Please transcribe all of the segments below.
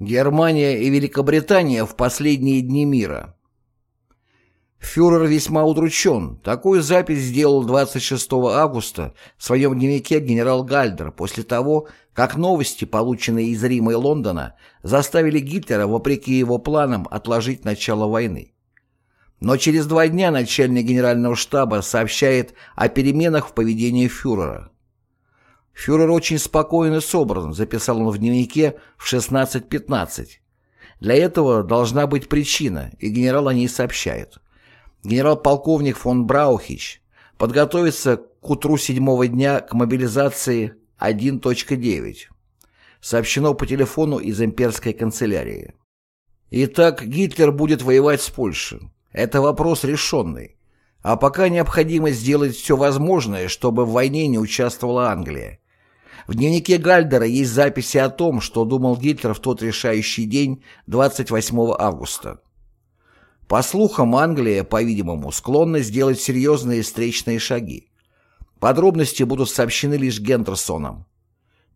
Германия и Великобритания в последние дни мира. Фюрер весьма удручен. Такую запись сделал 26 августа в своем дневнике генерал Гальдер после того, как новости, полученные из Рима и Лондона, заставили Гитлера, вопреки его планам, отложить начало войны. Но через два дня начальник генерального штаба сообщает о переменах в поведении фюрера. Фюрер очень спокоен и собран, записал он в дневнике в 16.15. Для этого должна быть причина, и генерал о ней сообщает. Генерал-полковник фон Браухич подготовится к утру седьмого дня к мобилизации 1.9. Сообщено по телефону из имперской канцелярии. Итак, Гитлер будет воевать с Польшей. Это вопрос решенный. А пока необходимо сделать все возможное, чтобы в войне не участвовала Англия. В дневнике Гальдера есть записи о том, что думал Гитлер в тот решающий день 28 августа. По слухам, Англия, по-видимому, склонна сделать серьезные встречные шаги. Подробности будут сообщены лишь Гендерсоном.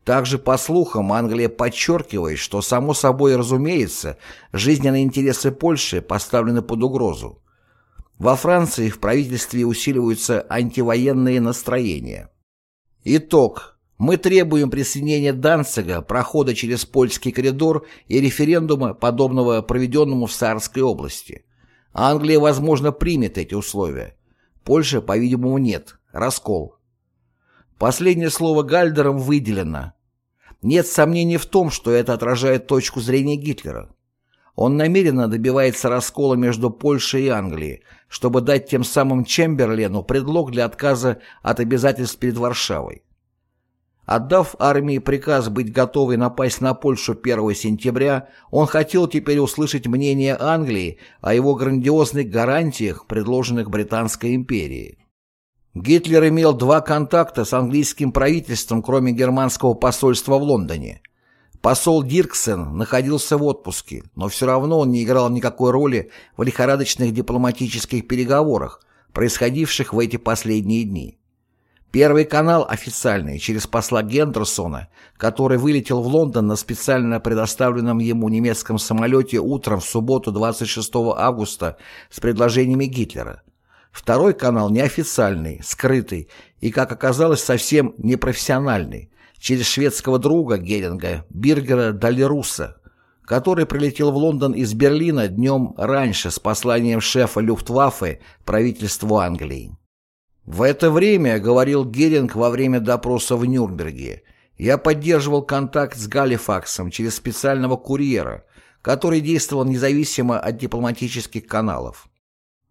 Также, по слухам, Англия подчеркивает, что, само собой разумеется, жизненные интересы Польши поставлены под угрозу. Во Франции в правительстве усиливаются антивоенные настроения. Итог. Мы требуем присоединения Данцига, прохода через польский коридор и референдума, подобного проведенному в Саарской области. Англия, возможно, примет эти условия. Польша, по-видимому, нет. Раскол. Последнее слово Гальдером выделено. Нет сомнений в том, что это отражает точку зрения Гитлера. Он намеренно добивается раскола между Польшей и Англией, чтобы дать тем самым Чемберлену предлог для отказа от обязательств перед Варшавой. Отдав армии приказ быть готовой напасть на Польшу 1 сентября, он хотел теперь услышать мнение Англии о его грандиозных гарантиях, предложенных Британской империей. Гитлер имел два контакта с английским правительством, кроме германского посольства в Лондоне. Посол Дирксен находился в отпуске, но все равно он не играл никакой роли в лихорадочных дипломатических переговорах, происходивших в эти последние дни. Первый канал официальный, через посла Гендерсона, который вылетел в Лондон на специально предоставленном ему немецком самолете утром в субботу 26 августа с предложениями Гитлера. Второй канал неофициальный, скрытый и, как оказалось, совсем непрофессиональный, через шведского друга Геринга, Биргера Далеруса, который прилетел в Лондон из Берлина днем раньше с посланием шефа Люфтваффе правительству Англии. В это время, говорил Геринг во время допроса в Нюрнберге, я поддерживал контакт с Галифаксом через специального курьера, который действовал независимо от дипломатических каналов.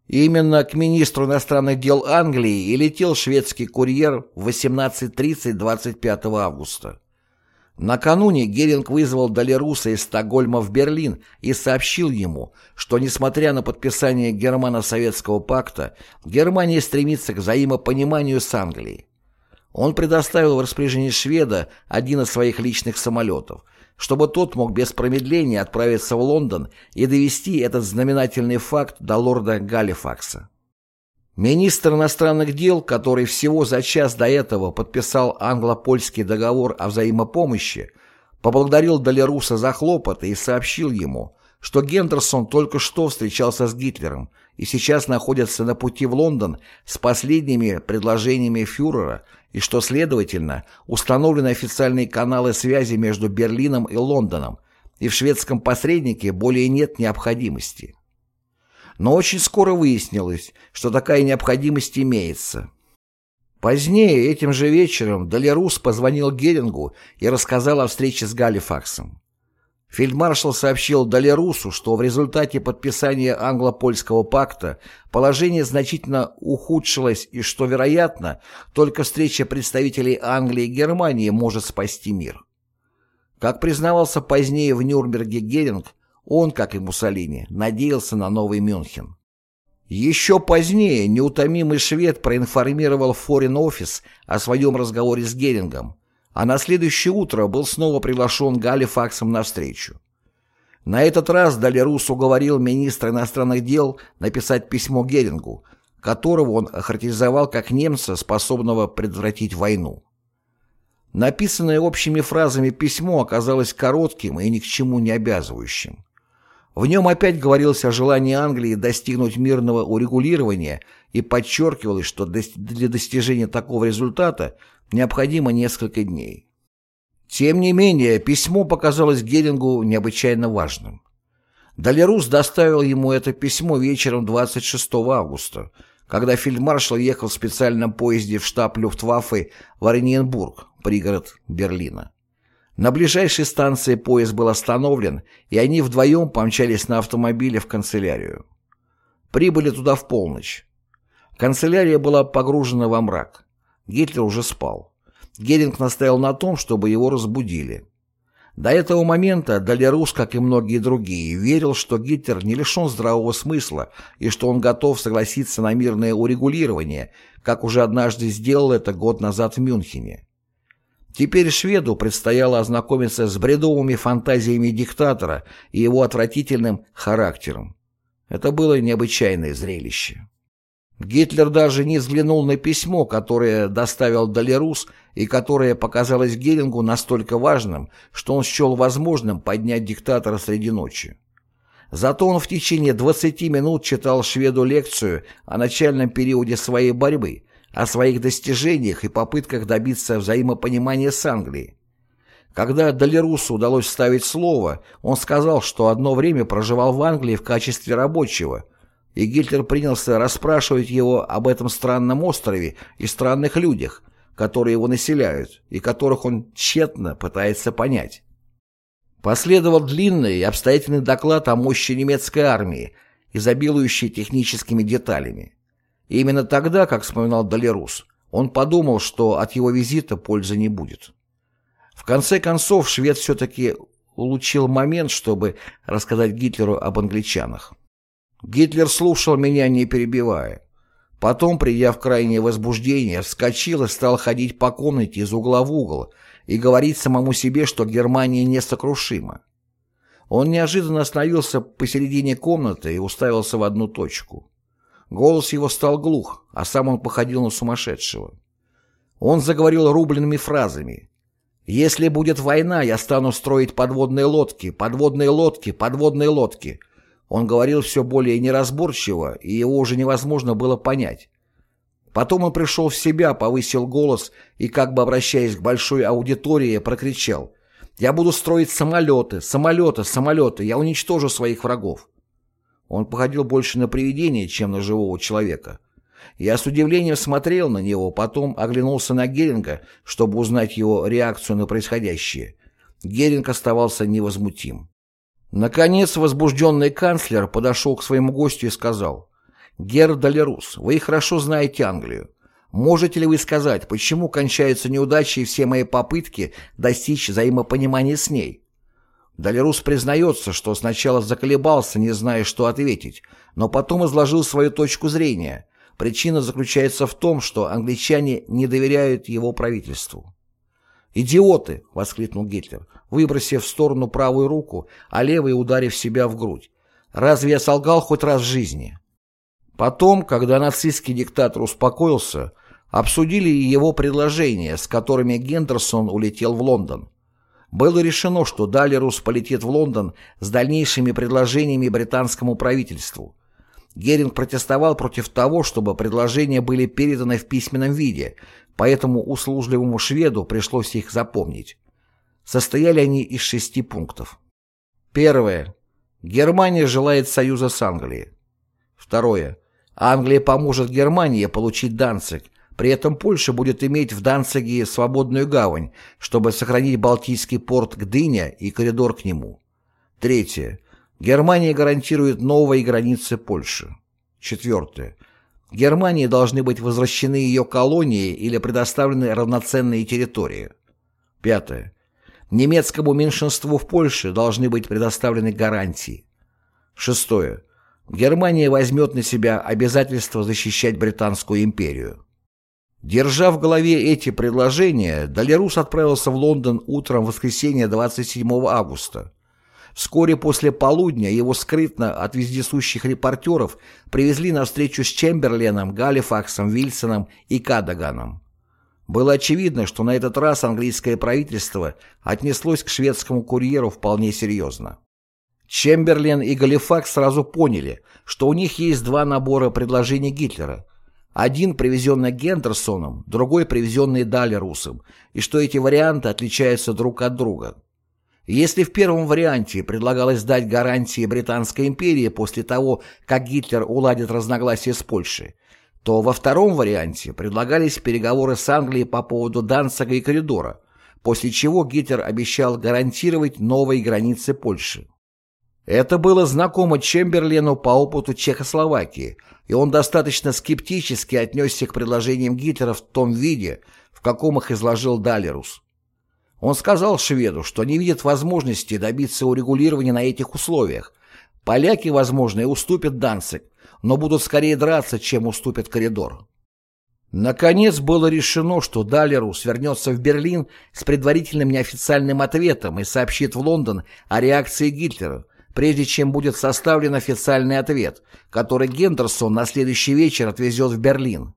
Именно к министру иностранных дел Англии и летел шведский курьер в 18.30 25 августа. Накануне Геринг вызвал Далеруса из Стокгольма в Берлин и сообщил ему, что, несмотря на подписание Германо-Советского пакта, Германия стремится к взаимопониманию с Англией. Он предоставил в распоряжение шведа один из своих личных самолетов, чтобы тот мог без промедления отправиться в Лондон и довести этот знаменательный факт до лорда Галифакса. Министр иностранных дел, который всего за час до этого подписал англо-польский договор о взаимопомощи, поблагодарил Далеруса за хлопоты и сообщил ему, что Гендерсон только что встречался с Гитлером и сейчас находится на пути в Лондон с последними предложениями фюрера и что, следовательно, установлены официальные каналы связи между Берлином и Лондоном, и в шведском посреднике более нет необходимости. Но очень скоро выяснилось, что такая необходимость имеется. Позднее, этим же вечером, Далерус позвонил Герингу и рассказал о встрече с Галифаксом. Фельдмаршал сообщил Далерусу, что в результате подписания англо-польского пакта положение значительно ухудшилось и что, вероятно, только встреча представителей Англии и Германии может спасти мир. Как признавался позднее в Нюрнберге Геринг, он, как и Муссолини, надеялся на новый Мюнхен. Еще позднее неутомимый швед проинформировал Office о своем разговоре с Герингом, а на следующее утро был снова приглашен Галифаксом на встречу. На этот раз Далерус уговорил министра иностранных дел написать письмо Герингу, которого он охарактеризовал как немца, способного предотвратить войну. Написанное общими фразами письмо оказалось коротким и ни к чему не обязывающим. В нем опять говорилось о желании Англии достигнуть мирного урегулирования и подчеркивалось, что для достижения такого результата необходимо несколько дней. Тем не менее, письмо показалось Герингу необычайно важным. Далерус доставил ему это письмо вечером 26 августа, когда фельдмаршал ехал в специальном поезде в штаб Люфтваффе в Оренбург, пригород Берлина. На ближайшей станции поезд был остановлен, и они вдвоем помчались на автомобиле в канцелярию. Прибыли туда в полночь. Канцелярия была погружена во мрак. Гитлер уже спал. Геринг настоял на том, чтобы его разбудили. До этого момента Далерус, как и многие другие, верил, что Гитлер не лишен здравого смысла и что он готов согласиться на мирное урегулирование, как уже однажды сделал это год назад в Мюнхене. Теперь шведу предстояло ознакомиться с бредовыми фантазиями диктатора и его отвратительным характером. Это было необычайное зрелище. Гитлер даже не взглянул на письмо, которое доставил Далерус и которое показалось Герингу настолько важным, что он счел возможным поднять диктатора среди ночи. Зато он в течение 20 минут читал шведу лекцию о начальном периоде своей борьбы, о своих достижениях и попытках добиться взаимопонимания с Англией. Когда Далерусу удалось вставить слово, он сказал, что одно время проживал в Англии в качестве рабочего – и Гитлер принялся расспрашивать его об этом странном острове и странных людях, которые его населяют, и которых он тщетно пытается понять. Последовал длинный и обстоятельный доклад о мощи немецкой армии, изобилующий техническими деталями. И именно тогда, как вспоминал Далерус, он подумал, что от его визита пользы не будет. В конце концов, швед все-таки улучил момент, чтобы рассказать Гитлеру об англичанах. Гитлер слушал меня, не перебивая. Потом, придя в крайнее возбуждение, вскочил и стал ходить по комнате из угла в угол и говорить самому себе, что Германия несокрушима. Он неожиданно остановился посередине комнаты и уставился в одну точку. Голос его стал глух, а сам он походил на сумасшедшего. Он заговорил рубленными фразами. «Если будет война, я стану строить подводные лодки, подводные лодки, подводные лодки. Он говорил все более неразборчиво, и его уже невозможно было понять. Потом он пришел в себя, повысил голос и, как бы обращаясь к большой аудитории, прокричал «Я буду строить самолеты, самолеты, самолеты, я уничтожу своих врагов». Он походил больше на привидение, чем на живого человека. Я с удивлением смотрел на него, потом оглянулся на Геринга, чтобы узнать его реакцию на происходящее. Геринг оставался невозмутим. Наконец возбужденный канцлер подошел к своему гостю и сказал, «Герр Далерус, вы хорошо знаете Англию. Можете ли вы сказать, почему кончаются неудачи все мои попытки достичь взаимопонимания с ней?» Далерус признается, что сначала заколебался, не зная, что ответить, но потом изложил свою точку зрения. Причина заключается в том, что англичане не доверяют его правительству. «Идиоты!» — воскликнул Гитлер, выбросив в сторону правую руку, а левой ударив себя в грудь. «Разве я солгал хоть раз в жизни?» Потом, когда нацистский диктатор успокоился, обсудили его предложения, с которыми Гендерсон улетел в Лондон. Было решено, что Далерус полетит в Лондон с дальнейшими предложениями британскому правительству. Геринг протестовал против того, чтобы предложения были переданы в письменном виде, поэтому услужливому шведу пришлось их запомнить. Состояли они из шести пунктов. Первое. Германия желает союза с Англией. Второе. Англия поможет Германии получить Данциг, при этом Польша будет иметь в Данциге свободную гавань, чтобы сохранить Балтийский порт Гдыня и коридор к нему. Третье. Германия гарантирует новые границы Польши. Четвертое. Германии должны быть возвращены ее колонии или предоставлены равноценные территории. Пятое. Немецкому меньшинству в Польше должны быть предоставлены гарантии. Шестое. Германия возьмет на себя обязательство защищать Британскую империю. Держа в голове эти предложения, Далерус отправился в Лондон утром воскресенья 27 августа. Вскоре после полудня его скрытно от вездесущих репортеров привезли на встречу с Чемберленом, Галифаксом, Вильсоном и Кадаганом. Было очевидно, что на этот раз английское правительство отнеслось к шведскому курьеру вполне серьезно. Чемберлен и Галифакс сразу поняли, что у них есть два набора предложений Гитлера. Один привезенный Гендерсоном, другой привезенный Далерусом, и что эти варианты отличаются друг от друга. Если в первом варианте предлагалось дать гарантии Британской империи после того, как Гитлер уладит разногласия с Польшей, то во втором варианте предлагались переговоры с Англией по поводу Данцига и коридора, после чего Гитлер обещал гарантировать новые границы Польши. Это было знакомо Чемберлену по опыту Чехословакии, и он достаточно скептически отнесся к предложениям Гитлера в том виде, в каком их изложил Далерус. Он сказал шведу, что не видит возможности добиться урегулирования на этих условиях. Поляки, возможно, и уступят Данциг, но будут скорее драться, чем уступят коридор. Наконец было решено, что Далерус вернется в Берлин с предварительным неофициальным ответом и сообщит в Лондон о реакции Гитлера, прежде чем будет составлен официальный ответ, который Гендерсон на следующий вечер отвезет в Берлин.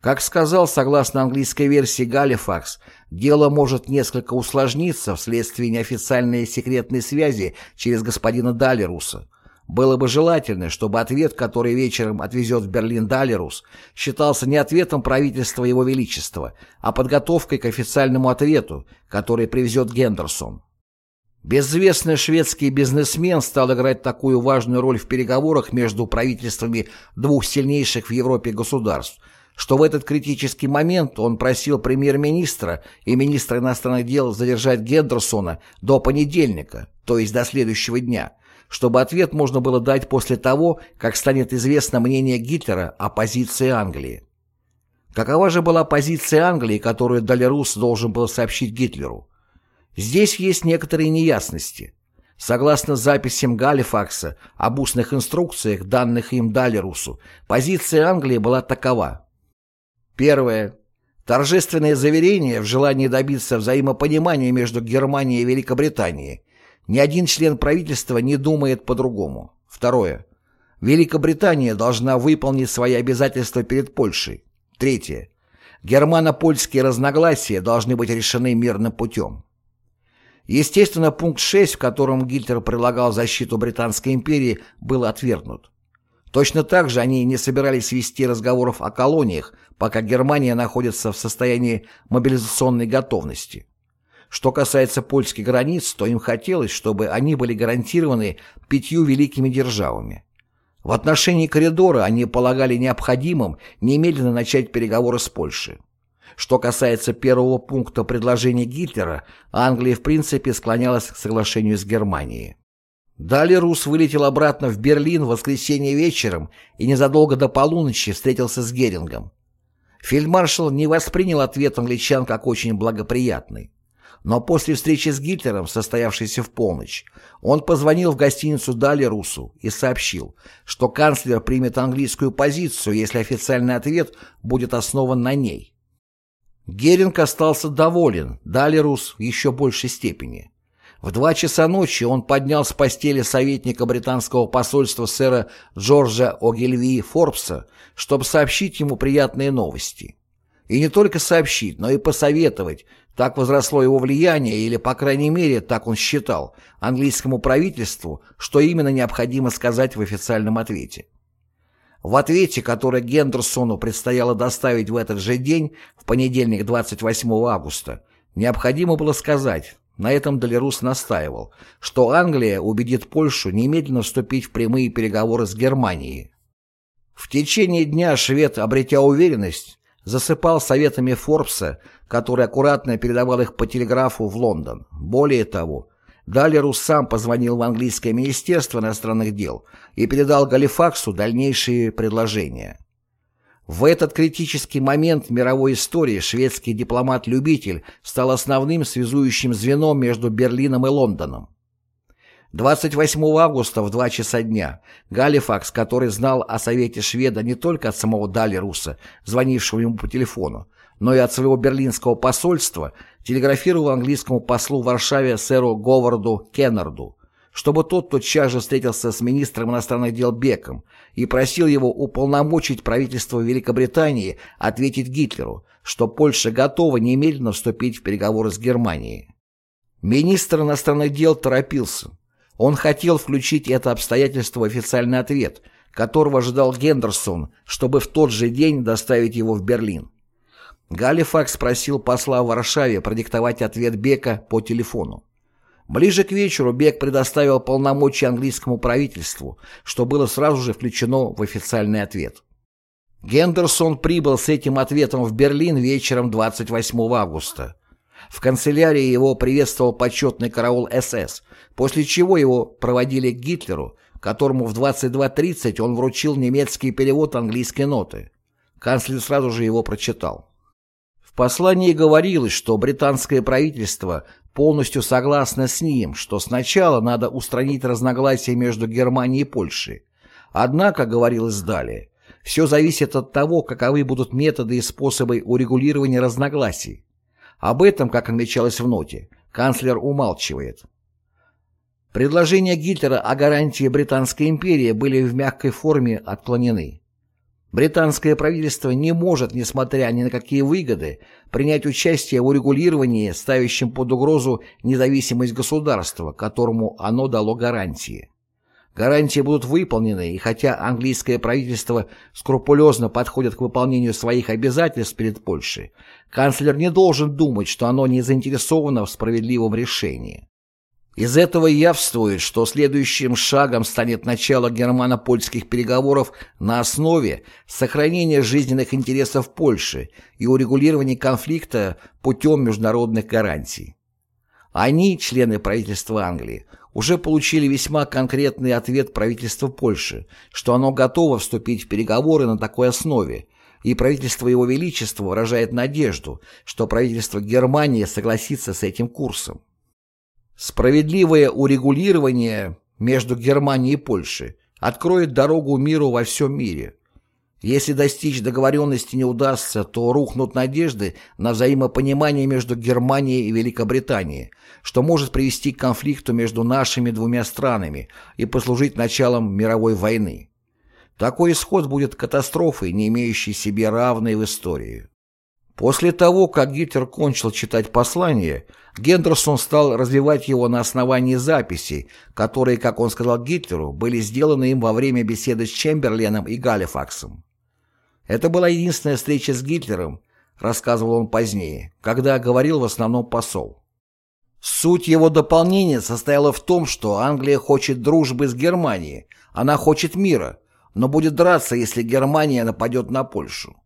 Как сказал, согласно английской версии Галифакс, дело может несколько усложниться вследствие неофициальной секретной связи через господина Далеруса. Было бы желательно, чтобы ответ, который вечером отвезет в Берлин Далерус, считался не ответом правительства Его Величества, а подготовкой к официальному ответу, который привезет Гендерсон. Безвестный шведский бизнесмен стал играть такую важную роль в переговорах между правительствами двух сильнейших в Европе государств – что в этот критический момент он просил премьер-министра и министра иностранных дел задержать Гендерсона до понедельника, то есть до следующего дня, чтобы ответ можно было дать после того, как станет известно мнение Гитлера о позиции Англии. Какова же была позиция Англии, которую Далерус должен был сообщить Гитлеру? Здесь есть некоторые неясности. Согласно записям Галифакса об устных инструкциях, данных им Далерусу, позиция Англии была такова. Первое. Торжественное заверение в желании добиться взаимопонимания между Германией и Великобританией. Ни один член правительства не думает по-другому. Второе. Великобритания должна выполнить свои обязательства перед Польшей. Третье. Германо-польские разногласия должны быть решены мирным путем. Естественно, пункт 6, в котором Гитлер предлагал защиту Британской империи, был отвергнут. Точно так же они не собирались вести разговоров о колониях, пока Германия находится в состоянии мобилизационной готовности. Что касается польских границ, то им хотелось, чтобы они были гарантированы пятью великими державами. В отношении коридора они полагали необходимым немедленно начать переговоры с Польшей. Что касается первого пункта предложения Гитлера, Англия в принципе склонялась к соглашению с Германией. Далее Рус вылетел обратно в Берлин в воскресенье вечером и незадолго до полуночи встретился с Герингом. Фельдмаршал не воспринял ответ англичан как очень благоприятный. Но после встречи с Гитлером, состоявшейся в полночь, он позвонил в гостиницу Дали Русу и сообщил, что канцлер примет английскую позицию, если официальный ответ будет основан на ней. Геринг остался доволен, Дали Рус в еще большей степени. В два часа ночи он поднял с постели советника британского посольства сэра Джорджа Огильви Форбса, чтобы сообщить ему приятные новости. И не только сообщить, но и посоветовать, так возросло его влияние, или, по крайней мере, так он считал, английскому правительству, что именно необходимо сказать в официальном ответе. В ответе, который Гендерсону предстояло доставить в этот же день, в понедельник 28 августа, необходимо было сказать на этом Долерус настаивал, что Англия убедит Польшу немедленно вступить в прямые переговоры с Германией. В течение дня швед, обретя уверенность, засыпал советами Форбса, который аккуратно передавал их по телеграфу в Лондон. Более того, Далерус сам позвонил в английское министерство иностранных дел и передал Галифаксу дальнейшие предложения. В этот критический момент в мировой истории шведский дипломат-любитель стал основным связующим звеном между Берлином и Лондоном. 28 августа в 2 часа дня Галифакс, который знал о совете шведа не только от самого Далеруса, звонившего ему по телефону, но и от своего берлинского посольства, телеграфировал английскому послу в Варшаве сэру Говарду Кеннарду, чтобы тот тотчас же встретился с министром иностранных дел Беком и просил его уполномочить правительство Великобритании ответить Гитлеру, что Польша готова немедленно вступить в переговоры с Германией. Министр иностранных дел торопился. Он хотел включить это обстоятельство в официальный ответ, которого ожидал Гендерсон, чтобы в тот же день доставить его в Берлин. Галифакс просил посла в Варшаве продиктовать ответ Бека по телефону. Ближе к вечеру Бек предоставил полномочия английскому правительству, что было сразу же включено в официальный ответ. Гендерсон прибыл с этим ответом в Берлин вечером 28 августа. В канцелярии его приветствовал почетный караул СС, после чего его проводили к Гитлеру, которому в 22.30 он вручил немецкий перевод английской ноты. Канцлер сразу же его прочитал. Послании говорилось, что британское правительство полностью согласна с ним, что сначала надо устранить разногласия между Германией и Польшей. Однако, говорилось далее, все зависит от того, каковы будут методы и способы урегулирования разногласий. Об этом, как отмечалось в ноте, канцлер умалчивает. Предложения Гитлера о гарантии Британской империи были в мягкой форме отклонены. Британское правительство не может, несмотря ни на какие выгоды, принять участие в урегулировании, ставящем под угрозу независимость государства, которому оно дало гарантии. Гарантии будут выполнены, и хотя английское правительство скрупулезно подходит к выполнению своих обязательств перед Польшей, канцлер не должен думать, что оно не заинтересовано в справедливом решении. Из этого явствует, что следующим шагом станет начало германо-польских переговоров на основе сохранения жизненных интересов Польши и урегулирования конфликта путем международных гарантий. Они, члены правительства Англии, уже получили весьма конкретный ответ правительства Польши, что оно готово вступить в переговоры на такой основе, и правительство Его Величества выражает надежду, что правительство Германии согласится с этим курсом. Справедливое урегулирование между Германией и Польшей откроет дорогу миру во всем мире. Если достичь договоренности не удастся, то рухнут надежды на взаимопонимание между Германией и Великобританией, что может привести к конфликту между нашими двумя странами и послужить началом мировой войны. Такой исход будет катастрофой, не имеющей себе равной в истории. После того, как Гитлер кончил читать послание, Гендерсон стал развивать его на основании записей, которые, как он сказал Гитлеру, были сделаны им во время беседы с Чемберленом и Галифаксом. Это была единственная встреча с Гитлером, рассказывал он позднее, когда говорил в основном посол. Суть его дополнения состояла в том, что Англия хочет дружбы с Германией, она хочет мира, но будет драться, если Германия нападет на Польшу.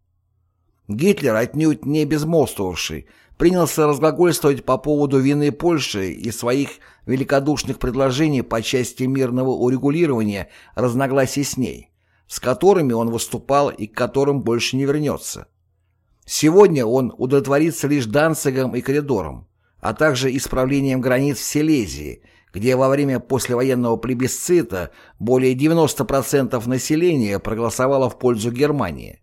Гитлер, отнюдь не безмолвствовавший, принялся разглагольствовать по поводу вины Польши и своих великодушных предложений по части мирного урегулирования разногласий с ней, с которыми он выступал и к которым больше не вернется. Сегодня он удовлетворится лишь Данцигом и коридором, а также исправлением границ в Силезии, где во время послевоенного плебисцита более 90% населения проголосовало в пользу Германии.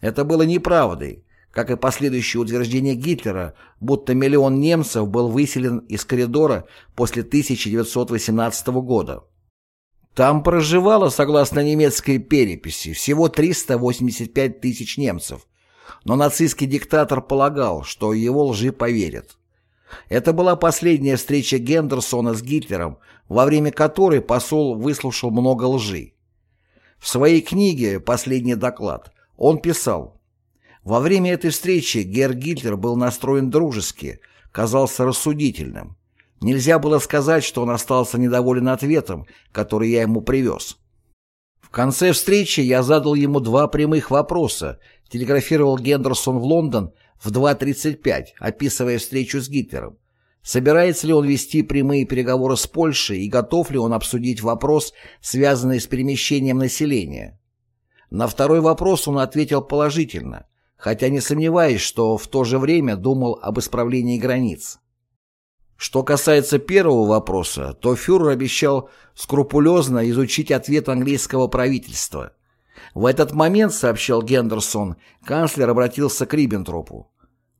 Это было неправдой, как и последующее утверждение Гитлера, будто миллион немцев был выселен из коридора после 1918 года. Там проживало, согласно немецкой переписи, всего 385 тысяч немцев, но нацистский диктатор полагал, что его лжи поверят. Это была последняя встреча Гендерсона с Гитлером, во время которой посол выслушал много лжи. В своей книге «Последний доклад» Он писал, «Во время этой встречи Герр Гитлер был настроен дружески, казался рассудительным. Нельзя было сказать, что он остался недоволен ответом, который я ему привез. В конце встречи я задал ему два прямых вопроса, телеграфировал Гендерсон в Лондон в 2.35, описывая встречу с Гитлером. Собирается ли он вести прямые переговоры с Польшей и готов ли он обсудить вопрос, связанный с перемещением населения? На второй вопрос он ответил положительно, хотя не сомневаясь, что в то же время думал об исправлении границ. Что касается первого вопроса, то фюрер обещал скрупулезно изучить ответ английского правительства. В этот момент, сообщал Гендерсон, канцлер обратился к Риббентропу.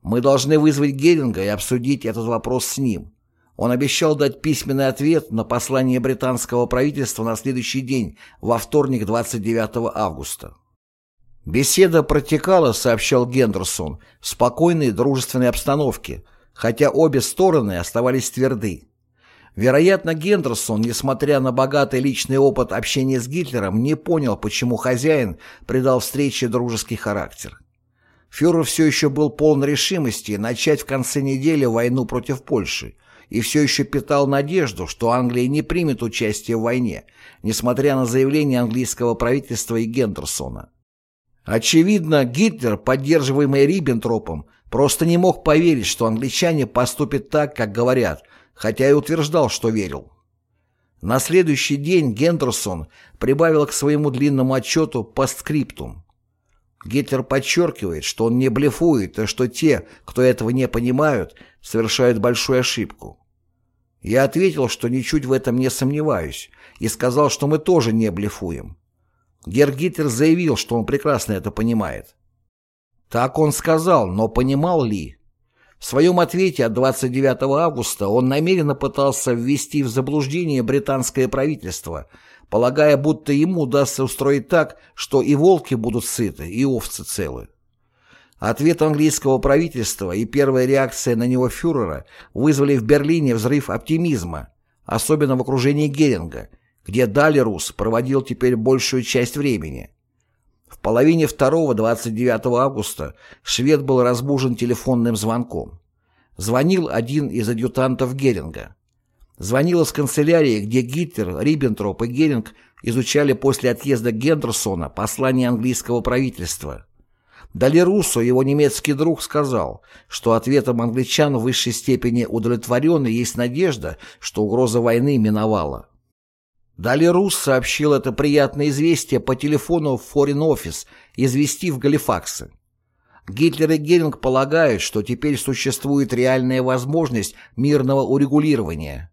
«Мы должны вызвать Геринга и обсудить этот вопрос с ним. Он обещал дать письменный ответ на послание британского правительства на следующий день, во вторник 29 августа. Беседа протекала, сообщал Гендерсон, в спокойной дружественной обстановке, хотя обе стороны оставались тверды. Вероятно, Гендерсон, несмотря на богатый личный опыт общения с Гитлером, не понял, почему хозяин придал встрече дружеский характер. Фюрер все еще был полон решимости начать в конце недели войну против Польши и все еще питал надежду, что Англия не примет участие в войне, несмотря на заявление английского правительства и Гендерсона. Очевидно, Гитлер, поддерживаемый Риббентропом, просто не мог поверить, что англичане поступят так, как говорят – хотя и утверждал, что верил. На следующий день Гендерсон прибавил к своему длинному отчету постскриптум. Гитлер подчеркивает, что он не блефует, и что те, кто этого не понимают, совершают большую ошибку. Я ответил, что ничуть в этом не сомневаюсь, и сказал, что мы тоже не блефуем. Герр Гитлер заявил, что он прекрасно это понимает. Так он сказал, но понимал ли? В своем ответе от 29 августа он намеренно пытался ввести в заблуждение британское правительство, полагая, будто ему удастся устроить так, что и волки будут сыты, и овцы целы. Ответ английского правительства и первая реакция на него фюрера вызвали в Берлине взрыв оптимизма, особенно в окружении Геринга, где Далерус проводил теперь большую часть времени. В половине второго 29 августа швед был разбужен телефонным звонком. Звонил один из адъютантов Геринга. Звонил из канцелярии, где Гитлер, Риббентроп и Геринг изучали после отъезда Гендерсона послание английского правительства. Дали Руссо, его немецкий друг, сказал, что ответом англичан в высшей степени удовлетворен и есть надежда, что угроза войны миновала. Далее Рус сообщил это приятное известие по телефону в Foreign Office, известив Галифаксы. Гитлер и Геринг полагают, что теперь существует реальная возможность мирного урегулирования.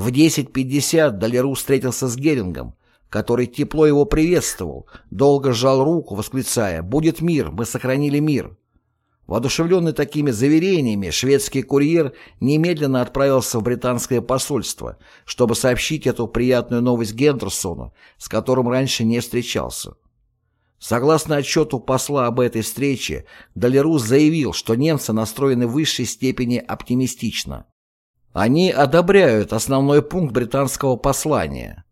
В 10.50 Далеру встретился с Герингом, который тепло его приветствовал, долго сжал руку, восклицая «Будет мир, мы сохранили мир». Воодушевленный такими заверениями, шведский курьер немедленно отправился в британское посольство, чтобы сообщить эту приятную новость Гендерсону, с которым раньше не встречался. Согласно отчету посла об этой встрече, Далерус заявил, что немцы настроены в высшей степени оптимистично. Они одобряют основной пункт британского послания –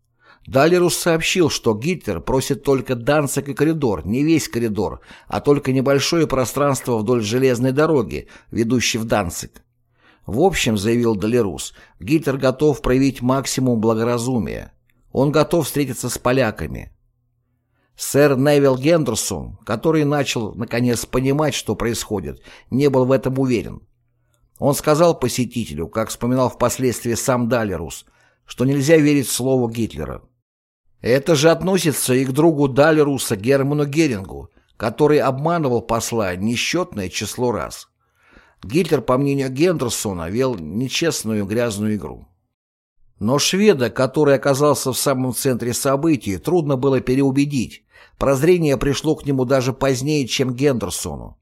Далерус сообщил, что Гитлер просит только Данцик и коридор, не весь коридор, а только небольшое пространство вдоль железной дороги, ведущей в Данцик. В общем, заявил Далерус, Гитлер готов проявить максимум благоразумия. Он готов встретиться с поляками. Сэр Невил Гендерсон, который начал, наконец, понимать, что происходит, не был в этом уверен. Он сказал посетителю, как вспоминал впоследствии сам Далерус, что нельзя верить слову Гитлера. Это же относится и к другу Далеруса Герману Герингу, который обманывал посла несчетное число раз. Гитлер, по мнению Гендерсона, вел нечестную грязную игру. Но шведа, который оказался в самом центре событий, трудно было переубедить. Прозрение пришло к нему даже позднее, чем Гендерсону.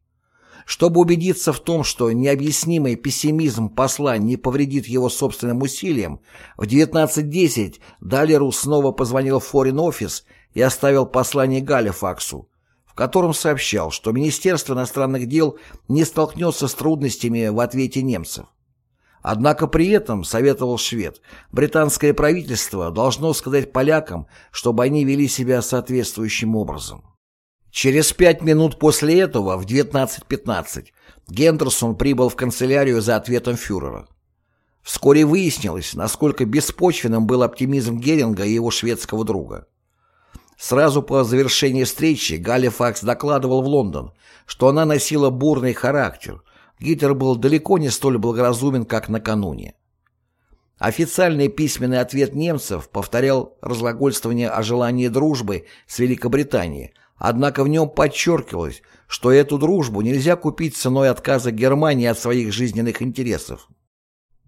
Чтобы убедиться в том, что необъяснимый пессимизм посла не повредит его собственным усилиям, в 19.10 Далеру снова позвонил в Foreign Office и оставил послание Галифаксу, в котором сообщал, что Министерство иностранных дел не столкнется с трудностями в ответе немцев. Однако при этом, советовал швед, британское правительство должно сказать полякам, чтобы они вели себя соответствующим образом. Через пять минут после этого, в 19.15, Гендерсон прибыл в канцелярию за ответом фюрера. Вскоре выяснилось, насколько беспочвенным был оптимизм Геринга и его шведского друга. Сразу по завершении встречи Галифакс докладывал в Лондон, что она носила бурный характер. Гитлер был далеко не столь благоразумен, как накануне. Официальный письменный ответ немцев повторял разглагольствование о желании дружбы с Великобританией, Однако в нем подчеркивалось, что эту дружбу нельзя купить ценой отказа Германии от своих жизненных интересов.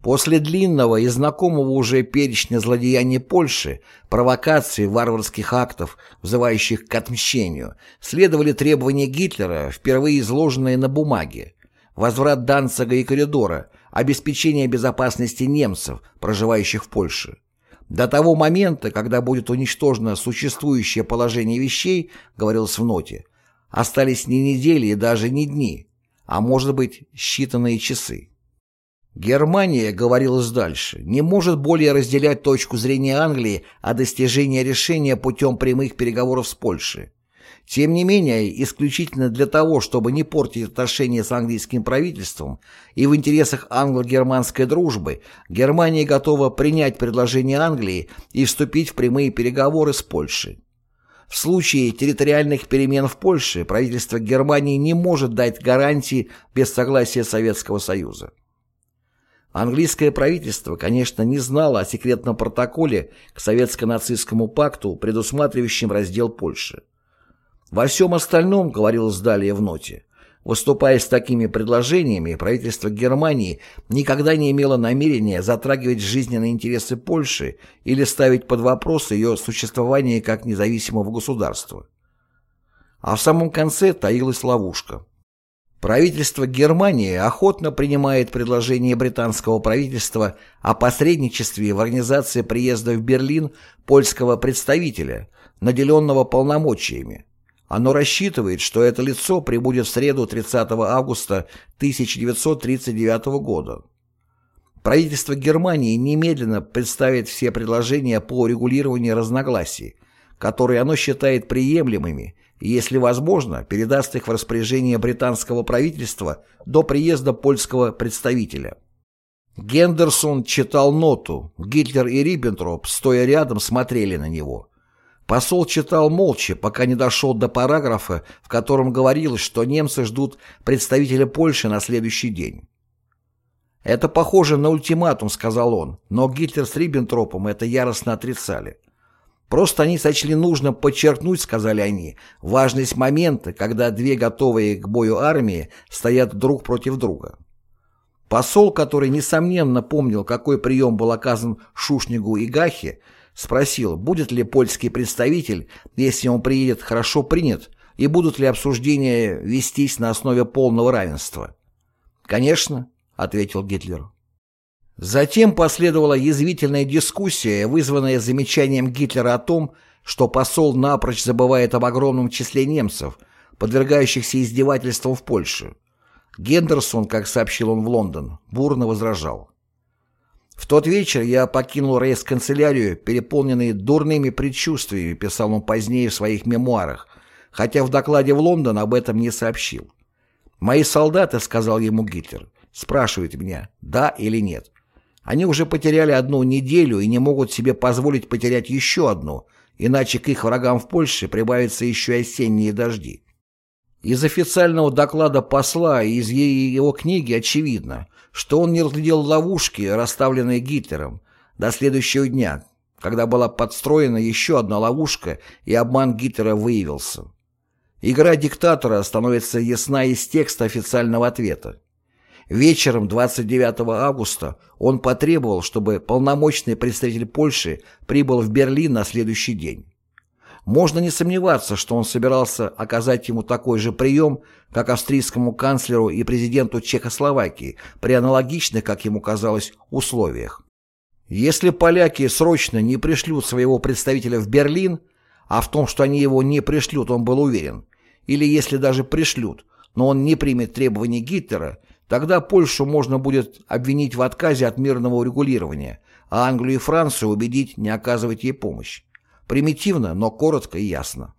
После длинного и знакомого уже перечня злодеяний Польши, провокаций, варварских актов, взывающих к отмщению, следовали требования Гитлера, впервые изложенные на бумаге, возврат Данцига и коридора, обеспечение безопасности немцев, проживающих в Польше. До того момента, когда будет уничтожено существующее положение вещей, говорилось в ноте, остались не недели и даже не дни, а может быть считанные часы. Германия, говорилось дальше, не может более разделять точку зрения Англии о достижении решения путем прямых переговоров с Польшей. Тем не менее, исключительно для того, чтобы не портить отношения с английским правительством и в интересах англо-германской дружбы, Германия готова принять предложение Англии и вступить в прямые переговоры с Польшей. В случае территориальных перемен в Польше правительство Германии не может дать гарантии без согласия Советского Союза. Английское правительство, конечно, не знало о секретном протоколе к советско-нацистскому пакту, предусматривающем раздел Польши. Во всем остальном, говорилось далее в ноте, выступая с такими предложениями, правительство Германии никогда не имело намерения затрагивать жизненные интересы Польши или ставить под вопрос ее существование как независимого государства. А в самом конце таилась ловушка. Правительство Германии охотно принимает предложение британского правительства о посредничестве в организации приезда в Берлин польского представителя, наделенного полномочиями, оно рассчитывает, что это лицо прибудет в среду 30 августа 1939 года. Правительство Германии немедленно представит все предложения по урегулированию разногласий, которые оно считает приемлемыми, и, если возможно, передаст их в распоряжение британского правительства до приезда польского представителя. Гендерсон читал ноту, Гитлер и Риббентроп, стоя рядом, смотрели на него. Посол читал молча, пока не дошел до параграфа, в котором говорилось, что немцы ждут представителя Польши на следующий день. «Это похоже на ультиматум», — сказал он, но Гитлер с Риббентропом это яростно отрицали. «Просто они сочли нужно подчеркнуть, — сказали они, — важность момента, когда две готовые к бою армии стоят друг против друга». Посол, который, несомненно, помнил, какой прием был оказан Шушнигу и Гахе, Спросил, будет ли польский представитель, если он приедет, хорошо принят, и будут ли обсуждения вестись на основе полного равенства. «Конечно», — ответил Гитлер. Затем последовала язвительная дискуссия, вызванная замечанием Гитлера о том, что посол напрочь забывает об огромном числе немцев, подвергающихся издевательствам в Польше. Гендерсон, как сообщил он в Лондон, бурно возражал. В тот вечер я покинул рейс-канцелярию, переполненный дурными предчувствиями, писал он позднее в своих мемуарах, хотя в докладе в Лондон об этом не сообщил. «Мои солдаты», — сказал ему Гитлер, — спрашивают меня, да или нет. Они уже потеряли одну неделю и не могут себе позволить потерять еще одну, иначе к их врагам в Польше прибавятся еще осенние дожди. Из официального доклада посла и из его книги очевидно, что он не разглядел ловушки, расставленные Гитлером, до следующего дня, когда была подстроена еще одна ловушка и обман Гитлера выявился. Игра диктатора становится ясна из текста официального ответа. Вечером 29 августа он потребовал, чтобы полномочный представитель Польши прибыл в Берлин на следующий день. Можно не сомневаться, что он собирался оказать ему такой же прием, как австрийскому канцлеру и президенту Чехословакии при аналогичных, как ему казалось, условиях. Если поляки срочно не пришлют своего представителя в Берлин, а в том, что они его не пришлют, он был уверен, или если даже пришлют, но он не примет требований Гитлера, тогда Польшу можно будет обвинить в отказе от мирного урегулирования, а Англию и Францию убедить не оказывать ей помощь. Примитивно, но коротко и ясно.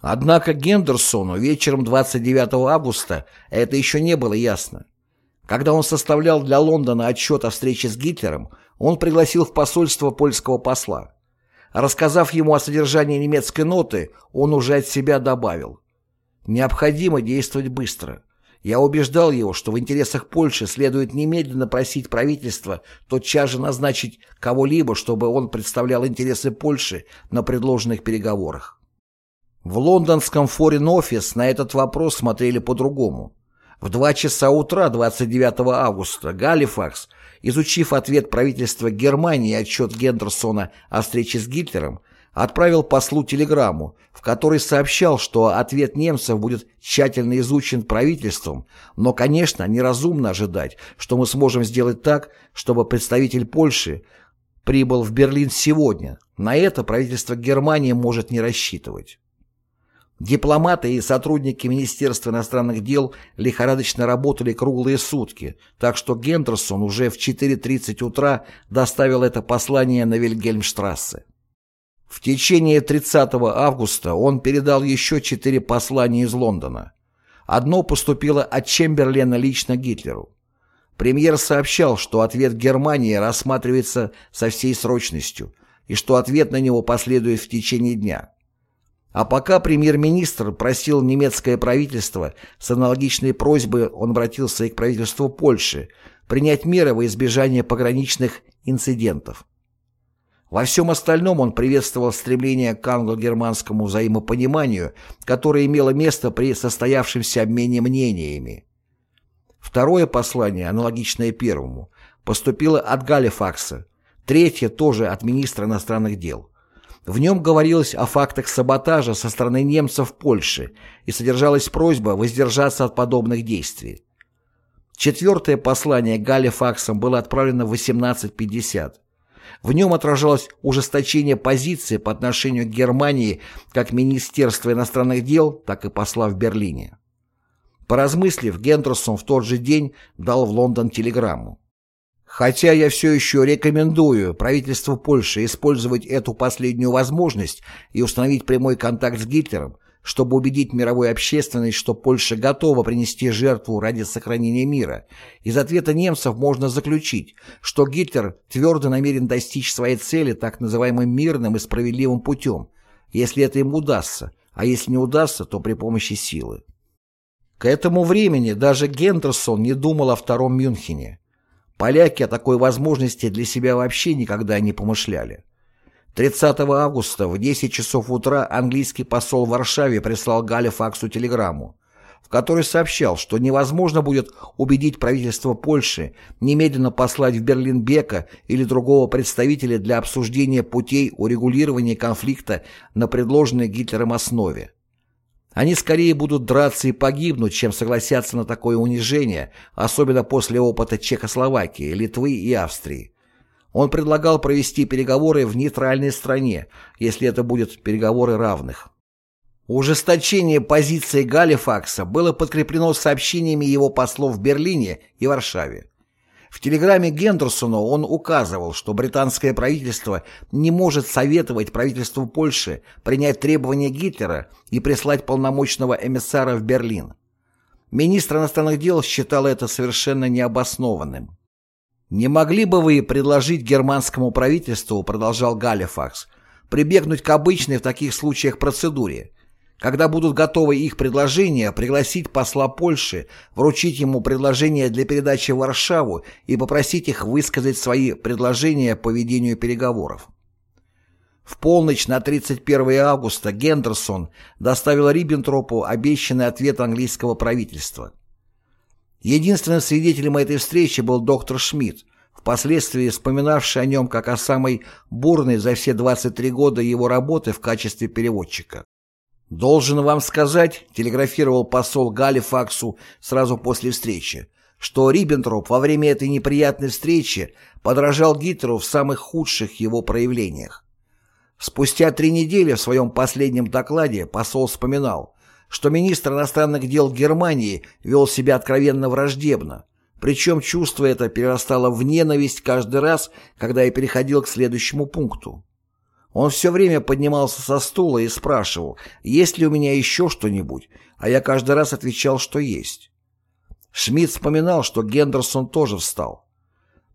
Однако Гендерсону вечером 29 августа это еще не было ясно. Когда он составлял для Лондона отчет о встрече с Гитлером, он пригласил в посольство польского посла. Рассказав ему о содержании немецкой ноты, он уже от себя добавил «Необходимо действовать быстро. Я убеждал его, что в интересах Польши следует немедленно просить правительство тотчас же назначить кого-либо, чтобы он представлял интересы Польши на предложенных переговорах. В лондонском Office на этот вопрос смотрели по-другому. В 2 часа утра 29 августа Галифакс, изучив ответ правительства Германии и отчет Гендерсона о встрече с Гитлером, отправил послу телеграмму, в которой сообщал, что ответ немцев будет тщательно изучен правительством, но, конечно, неразумно ожидать, что мы сможем сделать так, чтобы представитель Польши прибыл в Берлин сегодня. На это правительство Германии может не рассчитывать. Дипломаты и сотрудники Министерства иностранных дел лихорадочно работали круглые сутки, так что Гендерсон уже в 4.30 утра доставил это послание на Вильгельмштрассе. В течение 30 августа он передал еще четыре послания из Лондона. Одно поступило от Чемберлена лично Гитлеру. Премьер сообщал, что ответ Германии рассматривается со всей срочностью и что ответ на него последует в течение дня. А пока премьер-министр просил немецкое правительство с аналогичной просьбой, он обратился и к правительству Польши принять меры во избежание пограничных инцидентов. Во всем остальном он приветствовал стремление к англо-германскому взаимопониманию, которое имело место при состоявшемся обмене мнениями. Второе послание, аналогичное первому, поступило от Галифакса, третье тоже от министра иностранных дел. В нем говорилось о фактах саботажа со стороны немцев в Польше и содержалась просьба воздержаться от подобных действий. Четвертое послание Галифаксом было отправлено в 18.50. В нем отражалось ужесточение позиции по отношению к Германии как Министерства иностранных дел, так и посла в Берлине. Поразмыслив, Гендерсон в тот же день дал в Лондон телеграмму. Хотя я все еще рекомендую правительству Польши использовать эту последнюю возможность и установить прямой контакт с Гитлером, чтобы убедить мировую общественность, что Польша готова принести жертву ради сохранения мира. Из ответа немцев можно заключить, что Гитлер твердо намерен достичь своей цели так называемым мирным и справедливым путем, если это ему удастся, а если не удастся, то при помощи силы. К этому времени даже Гендерсон не думал о Втором Мюнхене. Поляки о такой возможности для себя вообще никогда не помышляли. 30 августа в 10 часов утра английский посол в Варшаве прислал Галифаксу телеграмму, в которой сообщал, что невозможно будет убедить правительство Польши немедленно послать в Берлин Бека или другого представителя для обсуждения путей урегулирования конфликта на предложенной Гитлером основе. Они скорее будут драться и погибнуть, чем согласятся на такое унижение, особенно после опыта Чехословакии, Литвы и Австрии. Он предлагал провести переговоры в нейтральной стране, если это будут переговоры равных. Ужесточение позиции Галифакса было подкреплено сообщениями его послов в Берлине и Варшаве. В телеграмме Гендерсону он указывал, что британское правительство не может советовать правительству Польши принять требования Гитлера и прислать полномочного эмиссара в Берлин. Министр иностранных дел считал это совершенно необоснованным. «Не могли бы вы предложить германскому правительству, — продолжал Галифакс, — прибегнуть к обычной в таких случаях процедуре, когда будут готовы их предложения, пригласить посла Польши, вручить ему предложение для передачи в Варшаву и попросить их высказать свои предложения по ведению переговоров. В полночь на 31 августа Гендерсон доставил Риббентропу обещанный ответ английского правительства. Единственным свидетелем этой встречи был доктор Шмидт, впоследствии вспоминавший о нем как о самой бурной за все 23 года его работы в качестве переводчика. «Должен вам сказать», — телеграфировал посол Галифаксу сразу после встречи, что Риббентроп во время этой неприятной встречи подражал Гитлеру в самых худших его проявлениях. Спустя три недели в своем последнем докладе посол вспоминал, что министр иностранных дел Германии вел себя откровенно враждебно, причем чувство это перерастало в ненависть каждый раз, когда я переходил к следующему пункту. Он все время поднимался со стула и спрашивал, есть ли у меня еще что-нибудь, а я каждый раз отвечал, что есть. Шмидт вспоминал, что Гендерсон тоже встал.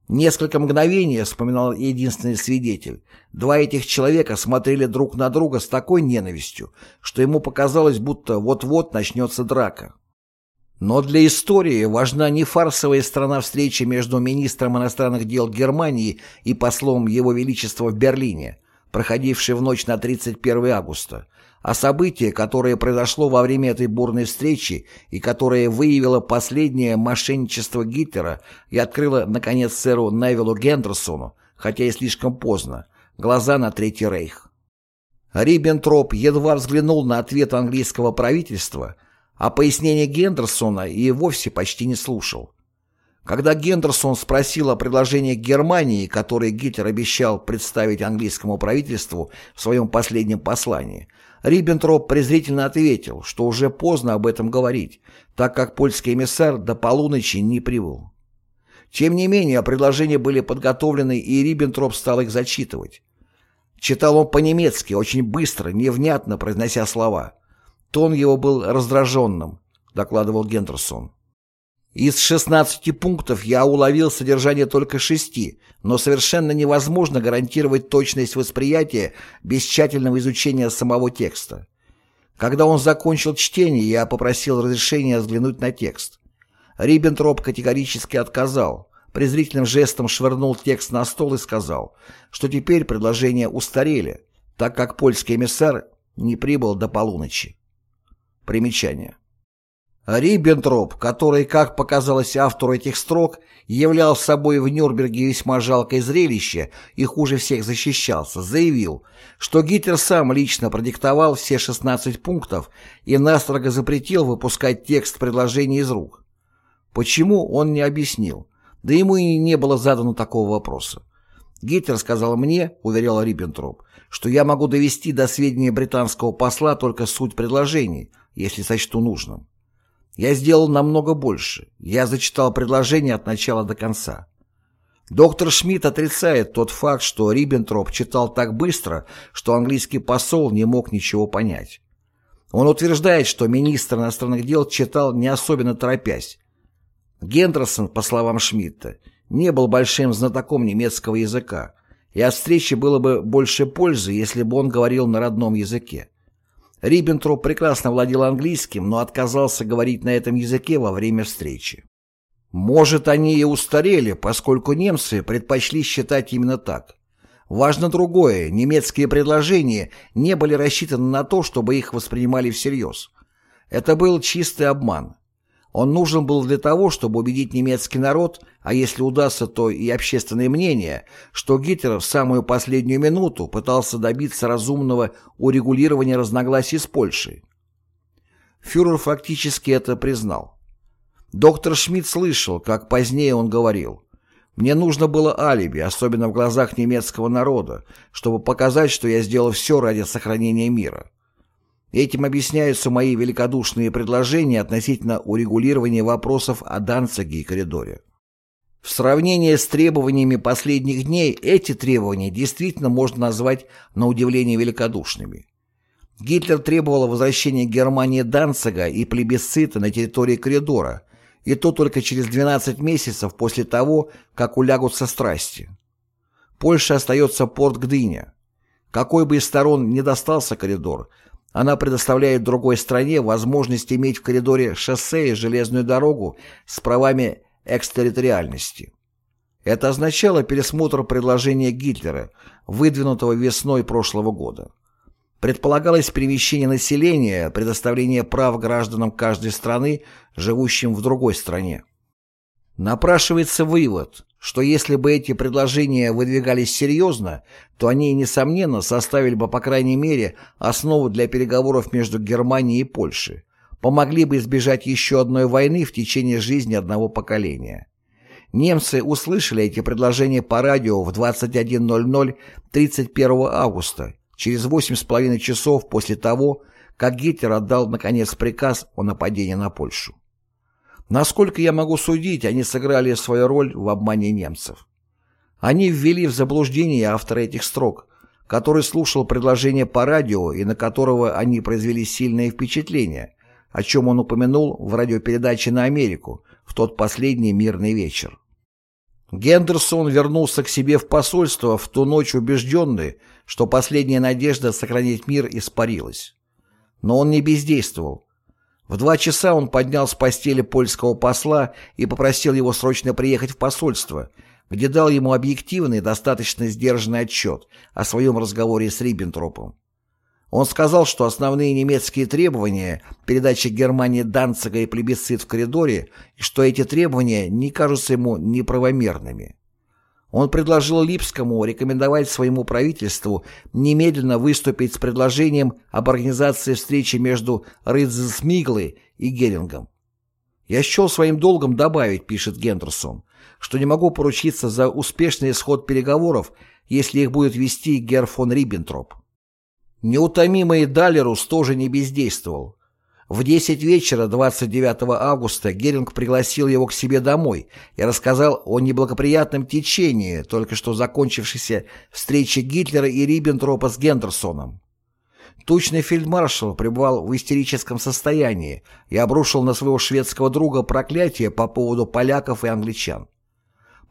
Несколько мгновений, вспоминал единственный свидетель, два этих человека смотрели друг на друга с такой ненавистью, что ему показалось, будто вот-вот начнется драка. Но для истории важна не фарсовая страна встречи между министром иностранных дел Германии и послом Его Величества в Берлине, проходивший в ночь на 31 августа, а событие, которое произошло во время этой бурной встречи и которое выявило последнее мошенничество Гитлера и открыло, наконец, сэру Невилу Гендерсону, хотя и слишком поздно, глаза на Третий Рейх. Риббентроп едва взглянул на ответ английского правительства, а пояснение Гендерсона и вовсе почти не слушал. Когда Гендерсон спросил о предложениях Германии, которые Гитлер обещал представить английскому правительству в своем последнем послании, Риббентроп презрительно ответил, что уже поздно об этом говорить, так как польский эмиссар до полуночи не прибыл. Тем не менее, предложения были подготовлены, и Риббентроп стал их зачитывать. Читал он по-немецки, очень быстро, невнятно произнося слова. Тон его был раздраженным, докладывал Гендерсон. Из 16 пунктов я уловил содержание только шести, но совершенно невозможно гарантировать точность восприятия без тщательного изучения самого текста. Когда он закончил чтение, я попросил разрешения взглянуть на текст. Риббентроп категорически отказал, презрительным жестом швырнул текст на стол и сказал, что теперь предложения устарели, так как польский эмиссар не прибыл до полуночи. Примечание. Риббентроп, который, как показалось автору этих строк, являл собой в Нюрнберге весьма жалкое зрелище и хуже всех защищался, заявил, что Гитлер сам лично продиктовал все 16 пунктов и настрого запретил выпускать текст предложений из рук. Почему, он не объяснил, да ему и не было задано такого вопроса. Гитлер сказал мне, уверял Риббентроп, что я могу довести до сведения британского посла только суть предложений, если сочту нужным. Я сделал намного больше. Я зачитал предложение от начала до конца. Доктор Шмидт отрицает тот факт, что Риббентроп читал так быстро, что английский посол не мог ничего понять. Он утверждает, что министр иностранных дел читал не особенно торопясь. Гендерсон, по словам Шмидта, не был большим знатоком немецкого языка, и от встречи было бы больше пользы, если бы он говорил на родном языке. Риббентроп прекрасно владел английским, но отказался говорить на этом языке во время встречи. Может, они и устарели, поскольку немцы предпочли считать именно так. Важно другое, немецкие предложения не были рассчитаны на то, чтобы их воспринимали всерьез. Это был чистый обман. Он нужен был для того, чтобы убедить немецкий народ, а если удастся, то и общественное мнение, что Гитлер в самую последнюю минуту пытался добиться разумного урегулирования разногласий с Польшей. Фюрер фактически это признал. Доктор Шмидт слышал, как позднее он говорил, «Мне нужно было алиби, особенно в глазах немецкого народа, чтобы показать, что я сделал все ради сохранения мира». Этим объясняются мои великодушные предложения относительно урегулирования вопросов о Данциге и коридоре. В сравнении с требованиями последних дней эти требования действительно можно назвать на удивление великодушными. Гитлер требовал возвращения Германии Данцига и плебисцита на территории коридора, и то только через 12 месяцев после того, как улягутся страсти. Польша остается порт Гдыня. Какой бы из сторон не достался коридор, она предоставляет другой стране возможность иметь в коридоре шоссе и железную дорогу с правами экстерриториальности. Это означало пересмотр предложения Гитлера, выдвинутого весной прошлого года. Предполагалось перемещение населения, предоставление прав гражданам каждой страны, живущим в другой стране. Напрашивается вывод, что если бы эти предложения выдвигались серьезно, то они, несомненно, составили бы, по крайней мере, основу для переговоров между Германией и Польшей, помогли бы избежать еще одной войны в течение жизни одного поколения. Немцы услышали эти предложения по радио в 21.00 31 августа, через 8,5 часов после того, как Гитлер отдал, наконец, приказ о нападении на Польшу. Насколько я могу судить, они сыграли свою роль в обмане немцев. Они ввели в заблуждение автора этих строк, который слушал предложение по радио и на которого они произвели сильное впечатление, о чем он упомянул в радиопередаче на Америку в тот последний мирный вечер. Гендерсон вернулся к себе в посольство в ту ночь убежденный, что последняя надежда сохранить мир испарилась. Но он не бездействовал. В два часа он поднял с постели польского посла и попросил его срочно приехать в посольство, где дал ему объективный, достаточно сдержанный отчет о своем разговоре с Риббентропом. Он сказал, что основные немецкие требования – передача Германии Данцига и плебисцит в коридоре, и что эти требования не кажутся ему неправомерными. Он предложил Липскому рекомендовать своему правительству немедленно выступить с предложением об организации встречи между Рыдзесмиглой и Герингом. «Я счел своим долгом добавить», — пишет Гендерсон, «что не могу поручиться за успешный исход переговоров, если их будет вести Герр фон Риббентроп». Неутомимый Далерус тоже не бездействовал. В 10 вечера 29 августа Геринг пригласил его к себе домой и рассказал о неблагоприятном течении только что закончившейся встречи Гитлера и Риббентропа с Гендерсоном. Тучный фельдмаршал пребывал в истерическом состоянии и обрушил на своего шведского друга проклятие по поводу поляков и англичан.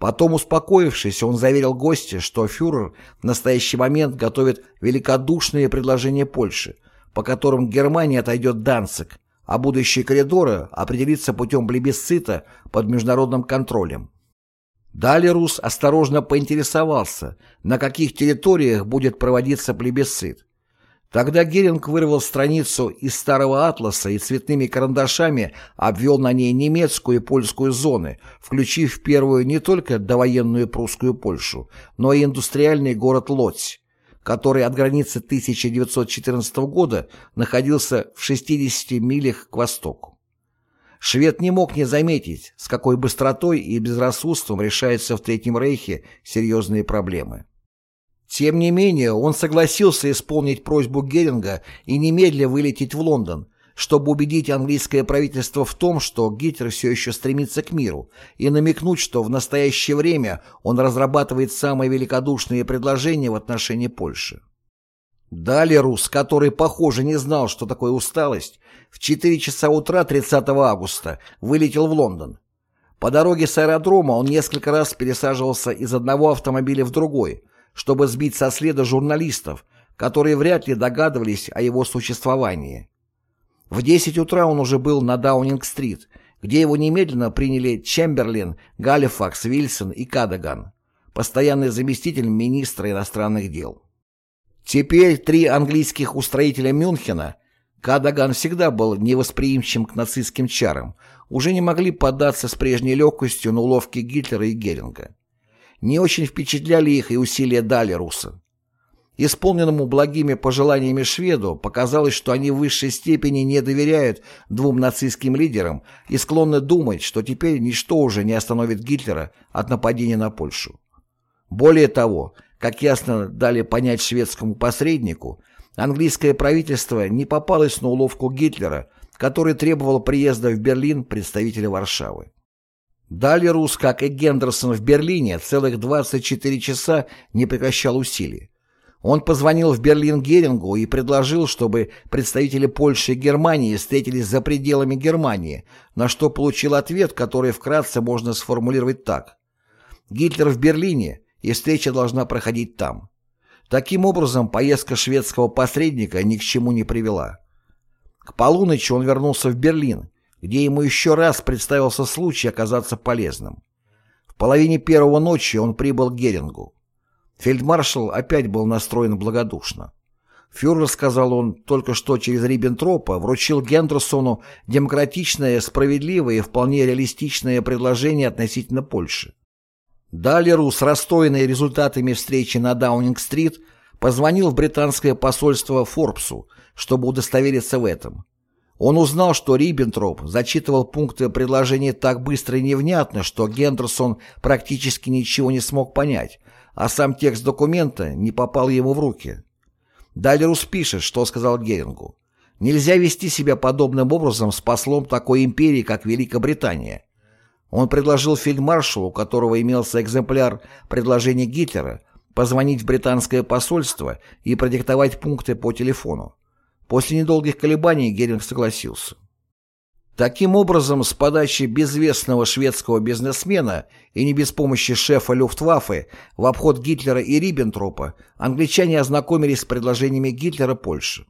Потом, успокоившись, он заверил гостя, что фюрер в настоящий момент готовит великодушные предложения Польше – по которым Германия отойдет Данцик, а будущие коридоры определится путем плебисцита под международным контролем. Далее Рус осторожно поинтересовался, на каких территориях будет проводиться плебисцит. Тогда Геринг вырвал страницу из старого атласа и цветными карандашами обвел на ней немецкую и польскую зоны, включив в первую не только довоенную прусскую Польшу, но и индустриальный город Лодзь, который от границы 1914 года находился в 60 милях к востоку. Швед не мог не заметить, с какой быстротой и безрассудством решаются в Третьем Рейхе серьезные проблемы. Тем не менее, он согласился исполнить просьбу Геринга и немедля вылететь в Лондон, чтобы убедить английское правительство в том, что Гитлер все еще стремится к миру, и намекнуть, что в настоящее время он разрабатывает самые великодушные предложения в отношении Польши. Далее Рус, который, похоже, не знал, что такое усталость, в 4 часа утра 30 августа вылетел в Лондон. По дороге с аэродрома он несколько раз пересаживался из одного автомобиля в другой, чтобы сбить со следа журналистов, которые вряд ли догадывались о его существовании. В 10 утра он уже был на Даунинг-стрит, где его немедленно приняли Чемберлин, Галифакс, Вильсон и Кадаган, постоянный заместитель министра иностранных дел. Теперь три английских устроителя Мюнхена, Кадаган всегда был невосприимчивым к нацистским чарам, уже не могли поддаться с прежней легкостью на уловки Гитлера и Геринга. Не очень впечатляли их и усилия Далеруса. Исполненному благими пожеланиями шведу показалось, что они в высшей степени не доверяют двум нацистским лидерам и склонны думать, что теперь ничто уже не остановит Гитлера от нападения на Польшу. Более того, как ясно дали понять шведскому посреднику, английское правительство не попалось на уловку Гитлера, который требовал приезда в Берлин представителя Варшавы. Далее Рус, как и Гендерсон в Берлине, целых 24 часа не прекращал усилий. Он позвонил в Берлин Герингу и предложил, чтобы представители Польши и Германии встретились за пределами Германии, на что получил ответ, который вкратце можно сформулировать так. Гитлер в Берлине, и встреча должна проходить там. Таким образом, поездка шведского посредника ни к чему не привела. К полуночи он вернулся в Берлин, где ему еще раз представился случай оказаться полезным. В половине первого ночи он прибыл к Герингу. Фельдмаршал опять был настроен благодушно. Фюрер, сказал он, только что через Риббентропа вручил Гендерсону демократичное, справедливое и вполне реалистичное предложение относительно Польши. Далее Рус, расстроенный результатами встречи на Даунинг-стрит, позвонил в британское посольство Форбсу, чтобы удостовериться в этом. Он узнал, что Риббентроп зачитывал пункты предложения так быстро и невнятно, что Гендерсон практически ничего не смог понять, а сам текст документа не попал ему в руки. Дальрус пишет, что сказал Герингу. Нельзя вести себя подобным образом с послом такой империи, как Великобритания. Он предложил фельдмаршалу, у которого имелся экземпляр предложения Гитлера, позвонить в британское посольство и продиктовать пункты по телефону. После недолгих колебаний Геринг согласился. Таким образом, с подачи безвестного шведского бизнесмена и не без помощи шефа Люфтваффе в обход Гитлера и Риббентропа англичане ознакомились с предложениями Гитлера Польши.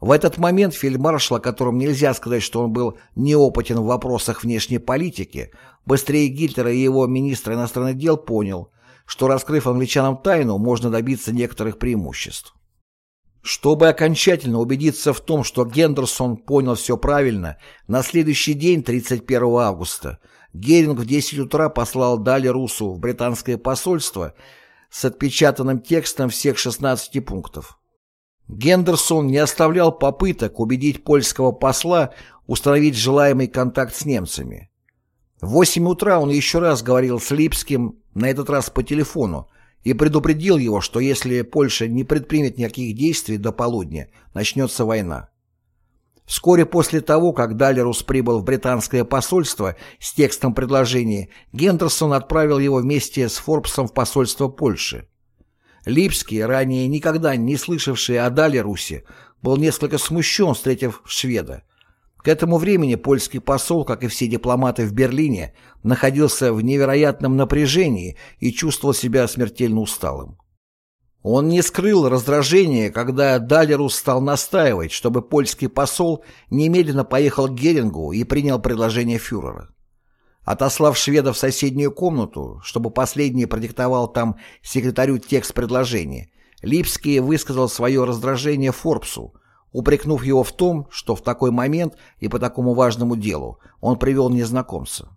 В этот момент фельдмаршал, о котором нельзя сказать, что он был неопытен в вопросах внешней политики, быстрее Гитлера и его министра иностранных дел понял, что, раскрыв англичанам тайну, можно добиться некоторых преимуществ. Чтобы окончательно убедиться в том, что Гендерсон понял все правильно, на следующий день, 31 августа, Геринг в 10 утра послал Дали Русу в британское посольство с отпечатанным текстом всех 16 пунктов. Гендерсон не оставлял попыток убедить польского посла установить желаемый контакт с немцами. В 8 утра он еще раз говорил с Липским, на этот раз по телефону, и предупредил его, что если Польша не предпримет никаких действий до полудня, начнется война. Вскоре после того, как Далерус прибыл в британское посольство с текстом предложения, Гендерсон отправил его вместе с Форбсом в посольство Польши. Липский, ранее никогда не слышавший о Далерусе, был несколько смущен, встретив шведа. К этому времени польский посол, как и все дипломаты в Берлине, находился в невероятном напряжении и чувствовал себя смертельно усталым. Он не скрыл раздражения, когда Далерус стал настаивать, чтобы польский посол немедленно поехал к Герингу и принял предложение фюрера. Отослав шведа в соседнюю комнату, чтобы последний продиктовал там секретарю текст предложения, Липский высказал свое раздражение Форбсу, упрекнув его в том, что в такой момент и по такому важному делу он привел незнакомца.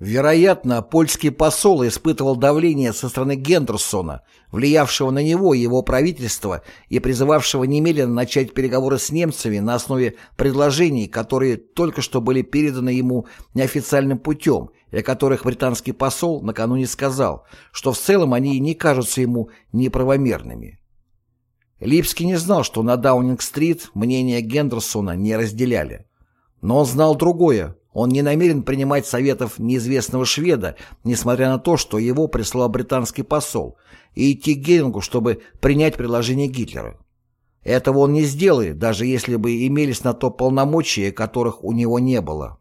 Вероятно, польский посол испытывал давление со стороны Гендерсона, влиявшего на него и его правительство и призывавшего немедленно начать переговоры с немцами на основе предложений, которые только что были переданы ему неофициальным путем, и о которых британский посол накануне сказал, что в целом они не кажутся ему неправомерными. Липский не знал, что на Даунинг-стрит мнение Гендерсона не разделяли. Но он знал другое. Он не намерен принимать советов неизвестного шведа, несмотря на то, что его прислал британский посол, и идти к Герингу, чтобы принять предложение Гитлера. Этого он не сделает, даже если бы имелись на то полномочия, которых у него не было.